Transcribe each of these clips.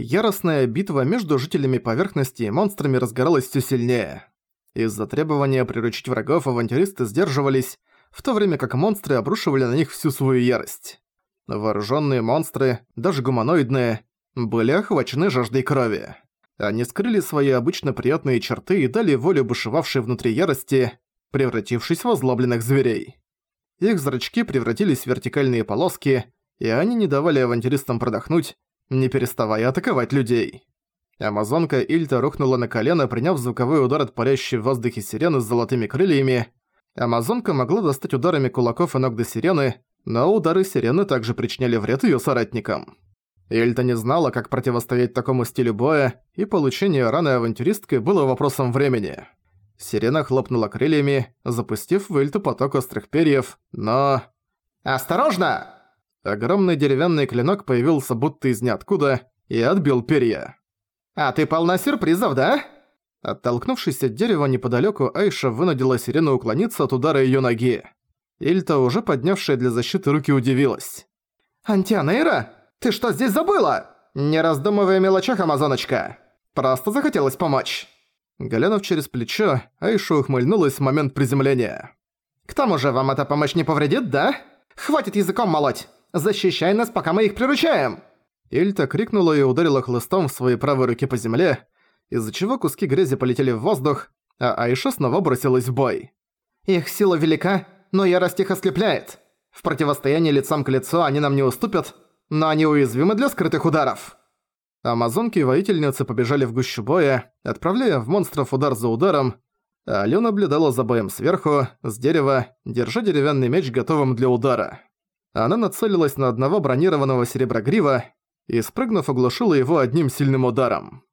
Яростная битва между жителями поверхности и монстрами разгоралась все сильнее. Из-за требования приручить врагов авантюристы сдерживались, в то время как монстры обрушивали на них всю свою ярость. Вооруженные монстры, даже гуманоидные, были охвачены жаждой крови. Они скрыли свои обычно приятные черты и дали волю бушевавшей внутри ярости, превратившись в озлобленных зверей. Их зрачки превратились в вертикальные полоски, и они не давали авантюристам продохнуть, не переставая атаковать людей. Амазонка Ильта рухнула на колено, приняв звуковой удар от парящей в воздухе сирены с золотыми крыльями. Амазонка могла достать ударами кулаков и ног до сирены, но удары сирены также причиняли вред её соратникам. Ильта не знала, как противостоять такому стилю боя, и получение раны авантюристкой было вопросом времени. Сирена хлопнула крыльями, запустив в Ильту поток острых перьев, но... «Осторожно!» Огромный деревянный клинок появился будто из ниоткуда и отбил перья. «А ты полна сюрпризов, да?» Оттолкнувшись от дерева неподалёку, Айша вынудила Сирену уклониться от удара её ноги. Ильта, уже поднявшая для защиты руки, удивилась. «Антианейра, ты что здесь забыла?» «Не раздумывай о мелочах, амазоночка. Просто захотелось помочь». Глянув через плечо, Айша ухмыльнулась в момент приземления. «К тому же вам эта помощь не повредит, да? Хватит языком молоть! Защищай нас, пока мы их приручаем!» Ильта крикнула и ударила хлыстом в своей правой руке по земле, из-за чего куски грязи полетели в воздух, а Айша снова бросилась в бой. «Их сила велика, но ярость их ослепляет. В противостоянии лицом к лицу они нам не уступят, но они уязвимы для скрытых ударов». Амазонки и воительницы побежали в гущу боя, отправляя в монстров удар за ударом, а Лю наблюдала за боем сверху, с дерева, держа деревянный меч готовым для удара. Она нацелилась на одного бронированного сереброгрива и, спрыгнув, оглушила его одним сильным ударом.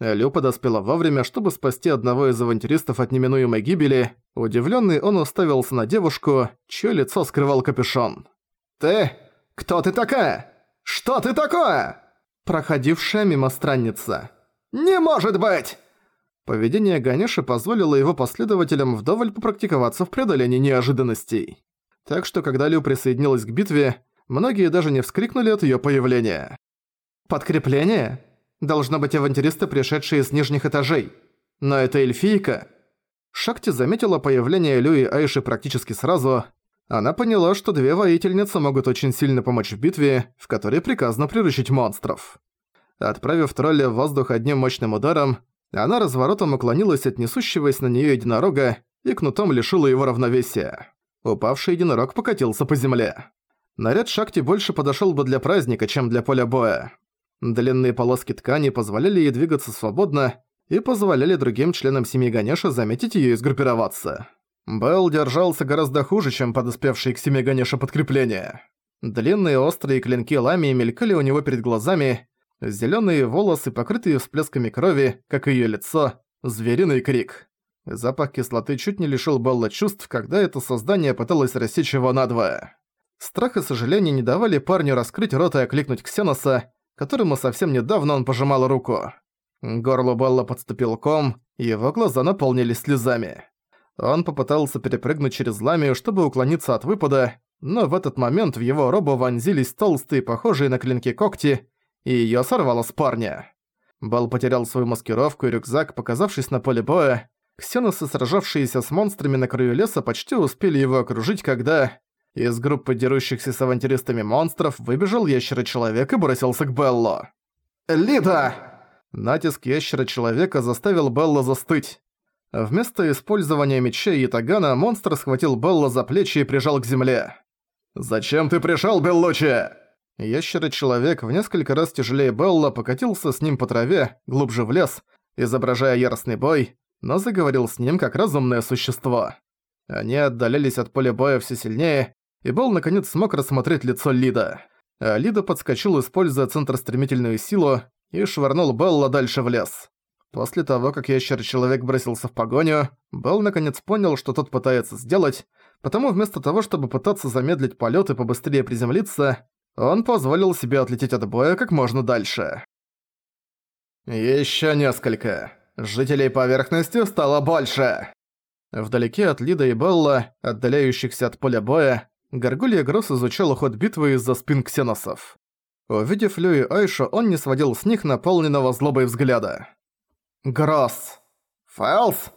Лю подоспела вовремя, чтобы спасти одного из авантюристов от неминуемой гибели. Удивленный, он уставился на девушку, чье лицо скрывал капюшон. «Ты? Кто ты такая? Что ты такое?» Проходившая мимо странница. «Не может быть!» Поведение Ганеши позволило его последователям вдоволь попрактиковаться в преодолении неожиданностей. Так что, когда Лю присоединилась к битве, многие даже не вскрикнули от её появления. «Подкрепление? Должно быть авантюристы, пришедшие из нижних этажей. Но это эльфийка». Шакти заметила появление Лю и Айши практически сразу. Она поняла, что две воительницы могут очень сильно помочь в битве, в которой приказано приручить монстров. Отправив тролля в воздух одним мощным ударом, она разворотом уклонилась от несущегося на неё единорога и кнутом лишила его равновесия. Упавший единорог покатился по земле. Наряд Шакти больше подошёл бы для праздника, чем для поля боя. Длинные полоски ткани позволяли ей двигаться свободно и позволяли другим членам семьи Ганеша заметить её и сгруппироваться. Белл держался гораздо хуже, чем подоспевшие к семье Ганеша подкрепления. Длинные острые клинки ламии мелькали у него перед глазами, зелёные волосы, покрытые всплесками крови, как её лицо, звериный крик. Запах кислоты чуть не лишил Белла чувств, когда это создание пыталось рассечь его надвое. Страх и сожаление не давали парню раскрыть рот и окликнуть Ксеноса, которому совсем недавно он пожимал руку. Горло Белла подступил ком, его глаза наполнились слезами. Он попытался перепрыгнуть через ламию, чтобы уклониться от выпада, но в этот момент в его робу вонзились толстые, похожие на клинки когти, и её сорвало с парня. Белл потерял свою маскировку и рюкзак, показавшись на поле боя, Ксеносы, сражавшиеся с монстрами на краю леса, почти успели его окружить, когда... Из группы дерущихся с авантюристами монстров выбежал ящера-человек и бросился к Белло. «Лида!» Натиск ящера-человека заставил Белла застыть. Вместо использования мечей и тагана монстр схватил Белла за плечи и прижал к земле. «Зачем ты пришёл, Беллучи?» Ящера-человек в несколько раз тяжелее Белла покатился с ним по траве, глубже в лес, изображая яростный бой, но заговорил с ним как разумное существо. Они отдалялись от поля боя все сильнее, и Белл наконец смог рассмотреть лицо Лида. А Лида подскочил, используя центростремительную силу, и швырнул Белла дальше в лес. После того, как ящер-человек бросился в погоню, Белл наконец понял, что тот пытается сделать, потому вместо того, чтобы пытаться замедлить полёт и побыстрее приземлиться, он позволил себе отлететь от боя как можно дальше. «Ещё несколько», Жителей поверхности стало больше!» Вдалеке от Лида и Белла, отдаляющихся от поля боя, Гаргулья Гросс изучал ход битвы из-за спин ксеносов. Увидев Лю и Айшу, он не сводил с них наполненного злобой взгляда. «Гросс!» «Фэлс!»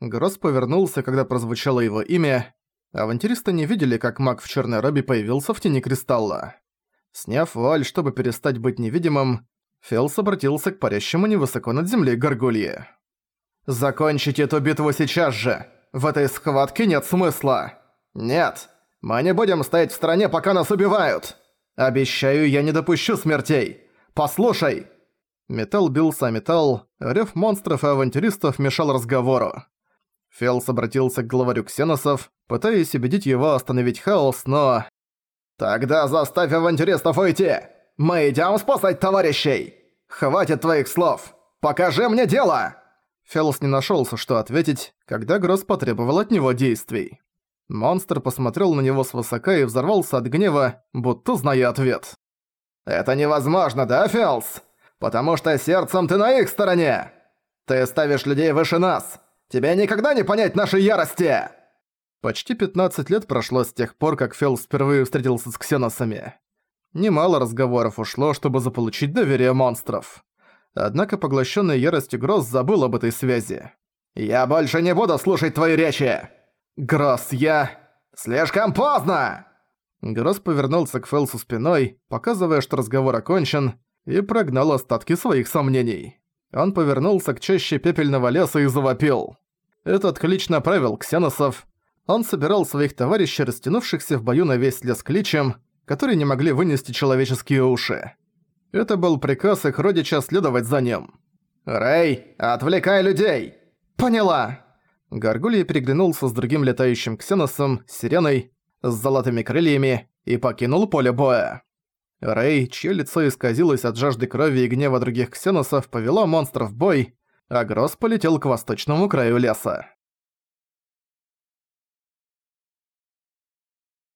Гросс повернулся, когда прозвучало его имя. Авантюристы не видели, как маг в черной робе появился в тени кристалла. Сняв вуаль, чтобы перестать быть невидимым, Фелс обратился к парящему невысоко над землей горгулье. «Закончите эту битву сейчас же! В этой схватке нет смысла! Нет! Мы не будем стоять в стороне, пока нас убивают! Обещаю, я не допущу смертей! Послушай!» Металл бился о металл, рёв монстров и авантюристов мешал разговору. Фелс обратился к главарю ксеносов, пытаясь убедить его остановить хаос, но... «Тогда заставь авантюристов уйти! Мы идём спасать товарищей! Хватит твоих слов! Покажи мне дело!» Фелс не нашёлся, что ответить, когда Гросс потребовал от него действий. Монстр посмотрел на него свысока и взорвался от гнева, будто зная ответ. «Это невозможно, да, Фелс? Потому что сердцем ты на их стороне! Ты ставишь людей выше нас! Тебе никогда не понять нашей ярости!» Почти 15 лет прошло с тех пор, как Фелс впервые встретился с ксеносами. Немало разговоров ушло, чтобы заполучить доверие монстров. Однако поглощенный яростью Гросс забыл об этой связи. «Я больше не буду слушать твои речи!» «Гросс, я...» «Слишком поздно!» Гросс повернулся к Фелсу спиной, показывая, что разговор окончен, и прогнал остатки своих сомнений. Он повернулся к чаще пепельного леса и завопил. Этот клич направил ксеносов. Он собирал своих товарищей, растянувшихся в бою на весь лес кличем, которые не могли вынести человеческие уши. Это был приказ их родича следовать за ним. «Рэй, отвлекай людей!» «Поняла!» Гаргулья переглянулся с другим летающим ксеносом, сиреной, с золотыми крыльями, и покинул поле боя. Рэй, чье лицо исказилось от жажды крови и гнева других ксеносов, повела монстров в бой, а Гросс полетел к восточному краю леса.